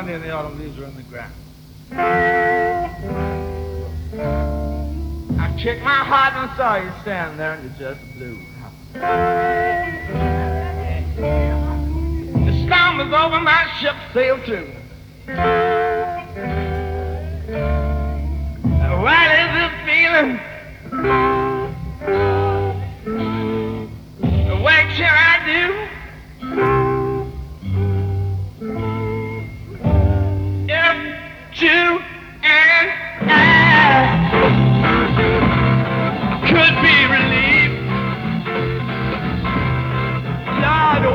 Sunday and the autumn leaves are in the ground. I kicked my heart and saw you standing there and you just blew. The storm was over, my ship sailed through. What is this feeling? What can I do?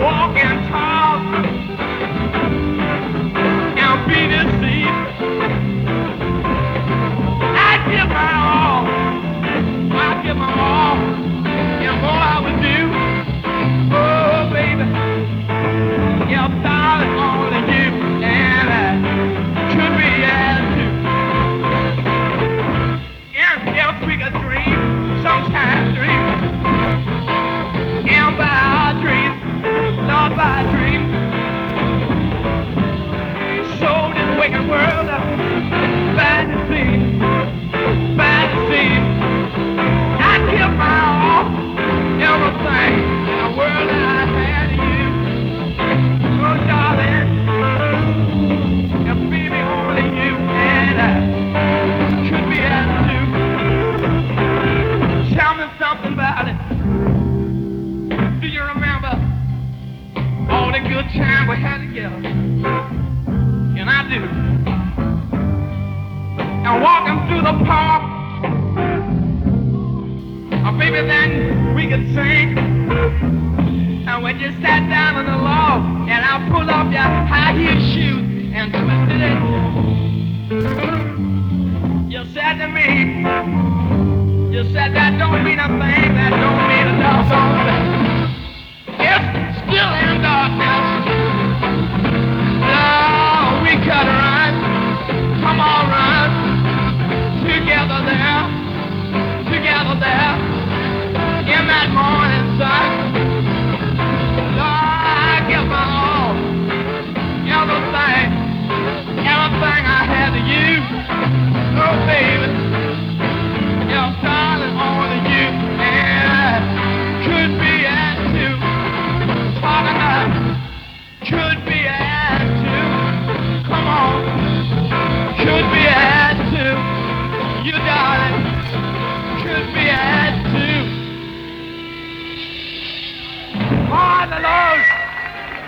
Walk and be deceived. I give my all, I give my all, and more I would do. Oh, baby, darling, only and could be as two. We could dream, sometimes dreams, so this wicked world, bad to see, time we had together? And I do. And walking through the park, oh, baby, then we could sing. And when you sat down on the log, and I pulled off your high heel shoes and twisted it, you said to me, you said that don't mean a thing, that don't mean a doggone thing. Everything I had to you. Oh, baby.